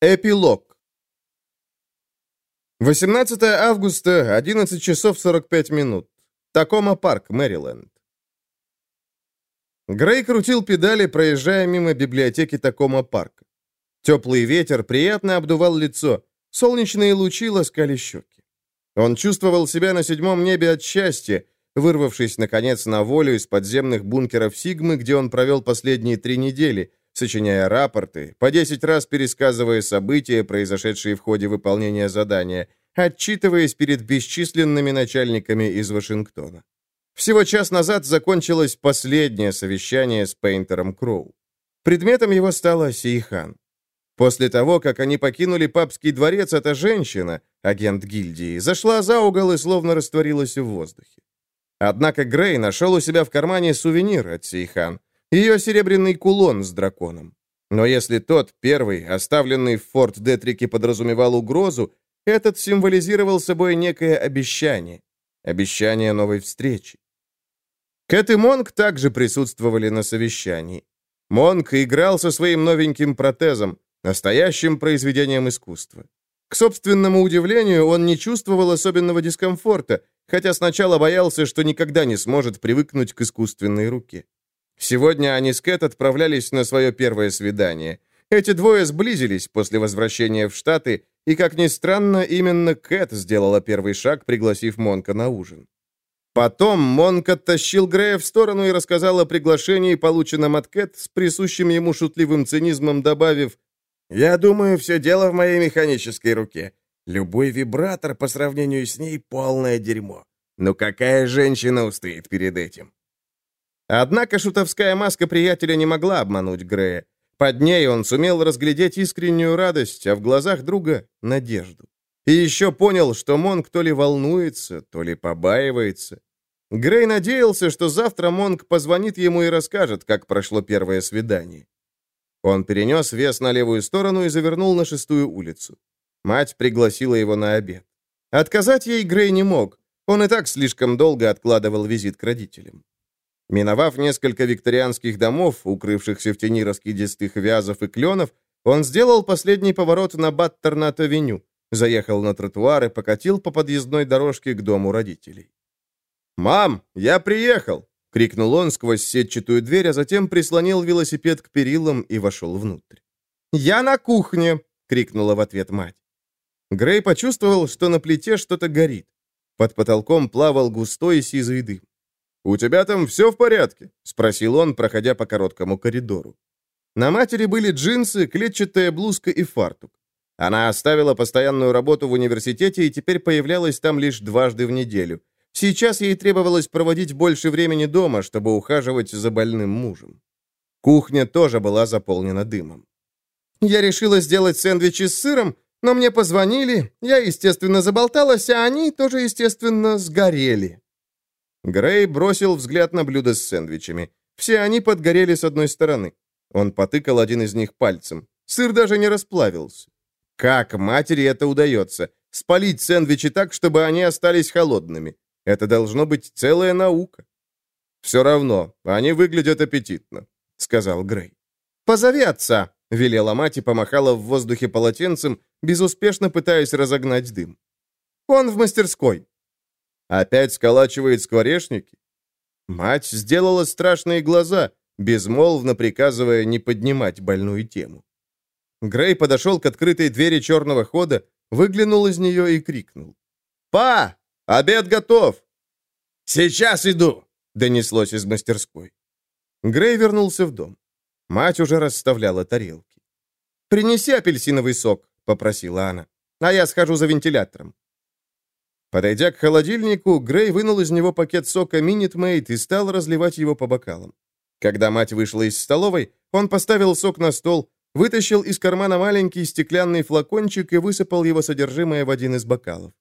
Эпилог. 18 августа, 11 часов 45 минут. Такома парк, Мэриленд. Грей крутил педали, проезжая мимо библиотеки Такома парка. Теплый ветер приятно обдувал лицо, солнечные лучи ласкали щеки. Он чувствовал себя на седьмом небе от счастья, вырвавшись, наконец, на волю из подземных бункеров Сигмы, где он провел последние три недели, сочиняя рапорты, по 10 раз пересказывая события, произошедшие в ходе выполнения задания, отчитываясь перед бесчисленными начальниками из Вашингтона. Всего час назад закончилось последнее совещание с Пейнтером Кроу. Предметом его стала Сейхан. После того, как они покинули папский дворец, эта женщина, агент гильдии, зашла за угол и словно растворилась в воздухе. Однако Грей нашел у себя в кармане сувенир от Сейхан, ее серебряный кулон с драконом. Но если тот, первый, оставленный в форт Детрике, подразумевал угрозу, этот символизировал собой некое обещание. Обещание новой встречи. Кэт и Монк также присутствовали на совещании. Монк играл со своим новеньким протезом, настоящим произведением искусства. К собственному удивлению, он не чувствовал особенного дискомфорта, хотя сначала боялся, что никогда не сможет привыкнуть к искусственной руке. Сегодня они с Кэт отправлялись на свое первое свидание. Эти двое сблизились после возвращения в Штаты, и, как ни странно, именно Кэт сделала первый шаг, пригласив Монка на ужин. Потом Монк оттащил Грея в сторону и рассказал о приглашении, полученном от Кэт, с присущим ему шутливым цинизмом, добавив «Я думаю, все дело в моей механической руке. Любой вибратор по сравнению с ней — полное дерьмо. Но какая женщина устоит перед этим?» Однако шутовская маска приятеля не могла обмануть Грея. Под ней он сумел разглядеть искреннюю радость, а в глазах друга — надежду. И еще понял, что Монг то ли волнуется, то ли побаивается. Грей надеялся, что завтра Монг позвонит ему и расскажет, как прошло первое свидание. Он перенес вес на левую сторону и завернул на шестую улицу. Мать пригласила его на обед. Отказать ей Грей не мог. Он и так слишком долго откладывал визит к родителям. Миновав несколько викторианских домов, укрывшихся в тени раскидистых вязов и кленов, он сделал последний поворот на Баттернат-авеню, заехал на тротуар и покатил по подъездной дорожке к дому родителей. «Мам, я приехал!» — крикнул он сквозь сетчатую дверь, а затем прислонил велосипед к перилам и вошел внутрь. «Я на кухне!» — крикнула в ответ мать. Грей почувствовал, что на плите что-то горит. Под потолком плавал густой сизый дым. «У тебя там все в порядке?» — спросил он, проходя по короткому коридору. На матери были джинсы, клетчатая блузка и фартук. Она оставила постоянную работу в университете и теперь появлялась там лишь дважды в неделю. Сейчас ей требовалось проводить больше времени дома, чтобы ухаживать за больным мужем. Кухня тоже была заполнена дымом. «Я решила сделать сэндвичи с сыром, но мне позвонили, я, естественно, заболталась, а они тоже, естественно, сгорели». Грей бросил взгляд на блюдо с сэндвичами. Все они подгорели с одной стороны. Он потыкал один из них пальцем. Сыр даже не расплавился. Как матери это удается? Спалить сэндвичи так, чтобы они остались холодными. Это должно быть целая наука. «Все равно, они выглядят аппетитно», — сказал Грей. «Позови отца», — велела мать и помахала в воздухе полотенцем, безуспешно пытаясь разогнать дым. «Он в мастерской». Опять сколачивает скворечники? Мать сделала страшные глаза, безмолвно приказывая не поднимать больную тему. Грей подошел к открытой двери черного хода, выглянул из нее и крикнул. «Па! Обед готов!» «Сейчас иду!» — донеслось из мастерской. Грей вернулся в дом. Мать уже расставляла тарелки. «Принеси апельсиновый сок», — попросила она. «А я схожу за вентилятором». Подойдя к холодильнику, Грей вынул из него пакет сока Maid и стал разливать его по бокалам. Когда мать вышла из столовой, он поставил сок на стол, вытащил из кармана маленький стеклянный флакончик и высыпал его содержимое в один из бокалов.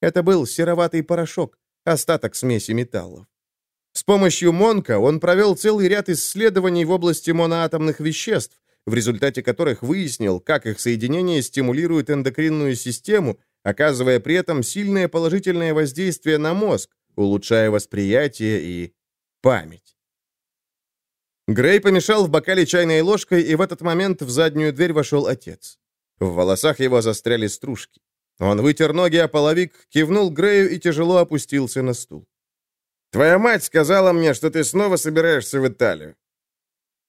Это был сероватый порошок, остаток смеси металлов. С помощью Монка он провел целый ряд исследований в области моноатомных веществ, в результате которых выяснил, как их соединение стимулирует эндокринную систему оказывая при этом сильное положительное воздействие на мозг, улучшая восприятие и память. Грей помешал в бокале чайной ложкой, и в этот момент в заднюю дверь вошел отец. В волосах его застряли стружки. Он вытер ноги о половик, кивнул Грею и тяжело опустился на стул. «Твоя мать сказала мне, что ты снова собираешься в Италию».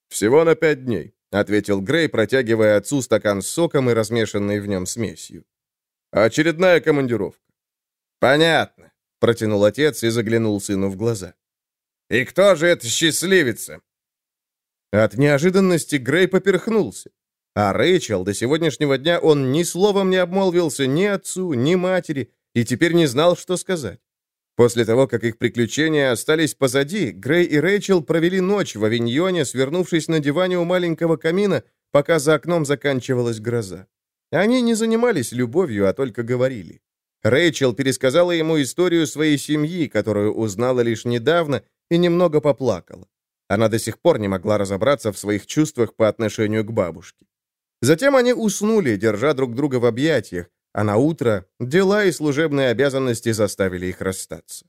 «Всего на пять дней», — ответил Грей, протягивая отцу стакан с соком и размешанной в нем смесью. «Очередная командировка». «Понятно», — протянул отец и заглянул сыну в глаза. «И кто же это счастливица?» От неожиданности Грей поперхнулся. А Рэйчел до сегодняшнего дня он ни словом не обмолвился ни отцу, ни матери, и теперь не знал, что сказать. После того, как их приключения остались позади, Грей и Рэйчел провели ночь в авиньоне, свернувшись на диване у маленького камина, пока за окном заканчивалась гроза. Они не занимались любовью, а только говорили. Рэйчел пересказала ему историю своей семьи, которую узнала лишь недавно, и немного поплакала. Она до сих пор не могла разобраться в своих чувствах по отношению к бабушке. Затем они уснули, держа друг друга в объятиях, а на утро дела и служебные обязанности заставили их расстаться.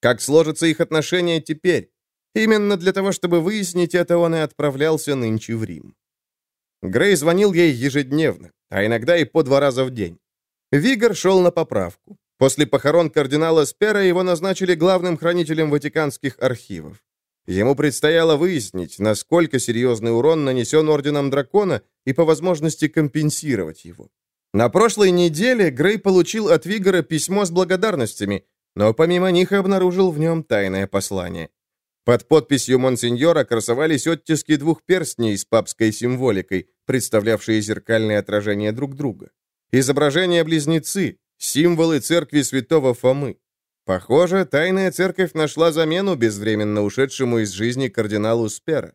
Как сложатся их отношения теперь? Именно для того, чтобы выяснить это, он и отправлялся нынче в Рим. Грей звонил ей ежедневно, а иногда и по два раза в день. Вигор шел на поправку. После похорон кардинала Спера его назначили главным хранителем Ватиканских архивов. Ему предстояло выяснить, насколько серьезный урон нанесен Орденом Дракона и по возможности компенсировать его. На прошлой неделе Грей получил от Вигора письмо с благодарностями, но помимо них обнаружил в нем тайное послание. Под подписью Монсеньора красовались оттиски двух перстней с папской символикой, представлявшие зеркальное отражение друг друга. Изображения-близнецы, символы церкви святого Фомы. Похоже, тайная церковь нашла замену безвременно ушедшему из жизни кардиналу Спера.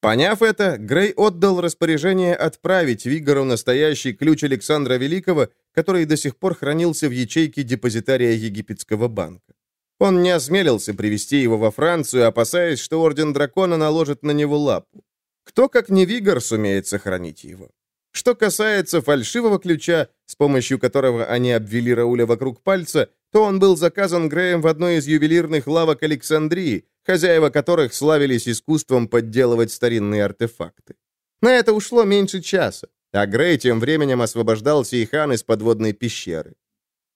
Поняв это, Грей отдал распоряжение отправить Вигору настоящий ключ Александра Великого, который до сих пор хранился в ячейке депозитария египетского банка. Он не осмелился привести его во Францию, опасаясь, что Орден Дракона наложит на него лапу. Кто, как не Вигор, сумеет сохранить его? Что касается фальшивого ключа, с помощью которого они обвели Рауля вокруг пальца, то он был заказан Греем в одной из ювелирных лавок Александрии, хозяева которых славились искусством подделывать старинные артефакты. На это ушло меньше часа, а Грей тем временем освобождал Сейхан из подводной пещеры.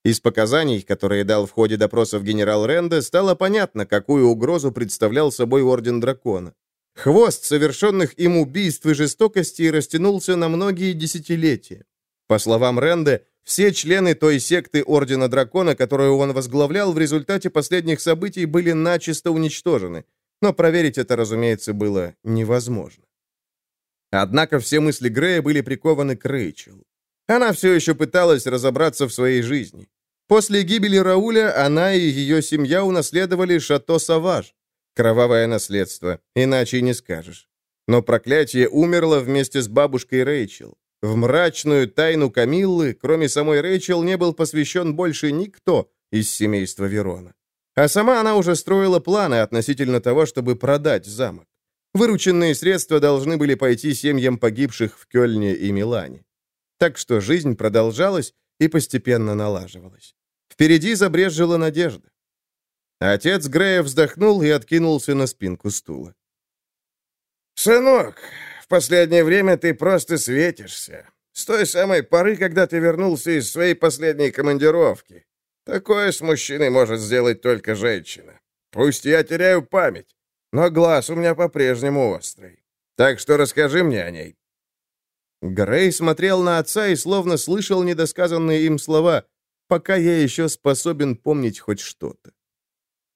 Из показаний, которые дал в ходе допросов генерал Ренде, стало понятно, какую угрозу представлял собой Орден Дракона. Хвост совершенных им убийств и жестокостей растянулся на многие десятилетия. По словам Ренде, все члены той секты Ордена Дракона, которую он возглавлял, в результате последних событий были начисто уничтожены. Но проверить это, разумеется, было невозможно. Однако все мысли Грея были прикованы к Рэйчел. Она все еще пыталась разобраться в своей жизни. После гибели Рауля она и ее семья унаследовали Шато Саваж, Кровавое наследство, иначе не скажешь. Но проклятие умерло вместе с бабушкой Рэйчел. В мрачную тайну Камиллы, кроме самой Рэйчел, не был посвящен больше никто из семейства Верона. А сама она уже строила планы относительно того, чтобы продать замок. Вырученные средства должны были пойти семьям погибших в Кёльне и Милане. Так что жизнь продолжалась и постепенно налаживалась. Впереди забрежжила надежда. Отец Грея вздохнул и откинулся на спинку стула. «Сынок, в последнее время ты просто светишься. С той самой поры, когда ты вернулся из своей последней командировки. Такое с мужчиной может сделать только женщина. Пусть я теряю память, но глаз у меня по-прежнему острый. Так что расскажи мне о ней». Грей смотрел на отца и словно слышал недосказанные им слова, пока я еще способен помнить хоть что-то.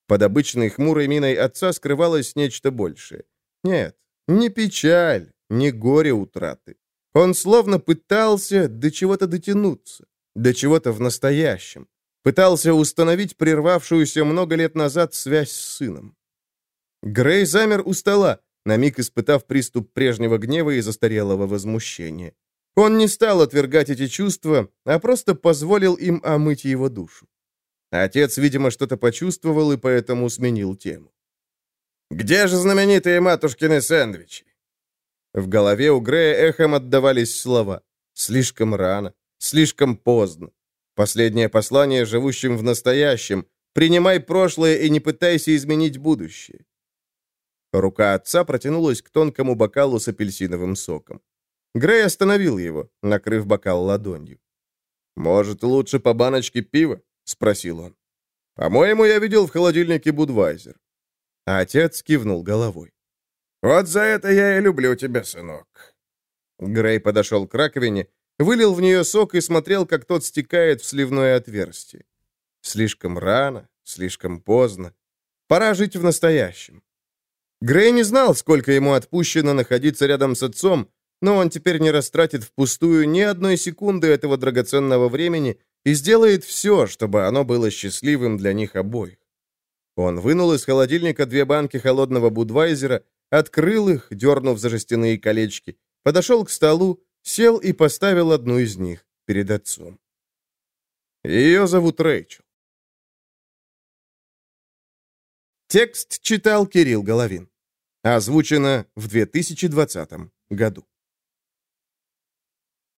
Под обычной хмурой миной отца скрывалось нечто большее. Нет, не печаль, не горе утраты. Он словно пытался до чего-то дотянуться, до чего-то в настоящем. Пытался установить прервавшуюся много лет назад связь с сыном. Грей замер у стола, на миг испытав приступ прежнего гнева и застарелого возмущения. Он не стал отвергать эти чувства, а просто позволил им омыть его душу. Отец, видимо, что-то почувствовал и поэтому сменил тему. «Где же знаменитые матушкины сэндвичи?» В голове у Грея эхом отдавались слова. «Слишком рано, слишком поздно. Последнее послание живущим в настоящем. Принимай прошлое и не пытайся изменить будущее». Рука отца протянулась к тонкому бокалу с апельсиновым соком. Грей остановил его, накрыв бокал ладонью. «Может, лучше по баночке пива?» — спросил он. «По-моему, я видел в холодильнике Будвайзер». Отец кивнул головой. «Вот за это я и люблю тебя, сынок». Грей подошел к раковине, вылил в нее сок и смотрел, как тот стекает в сливное отверстие. Слишком рано, слишком поздно. Пора жить в настоящем. Грей не знал, сколько ему отпущено находиться рядом с отцом, но он теперь не растратит впустую ни одной секунды этого драгоценного времени и сделает все, чтобы оно было счастливым для них обоих. Он вынул из холодильника две банки холодного Будвайзера, открыл их, дернув за жестяные колечки, подошел к столу, сел и поставил одну из них перед отцом. Ее зовут Рэйчел. Текст читал Кирилл Головин. Озвучено в 2020 году.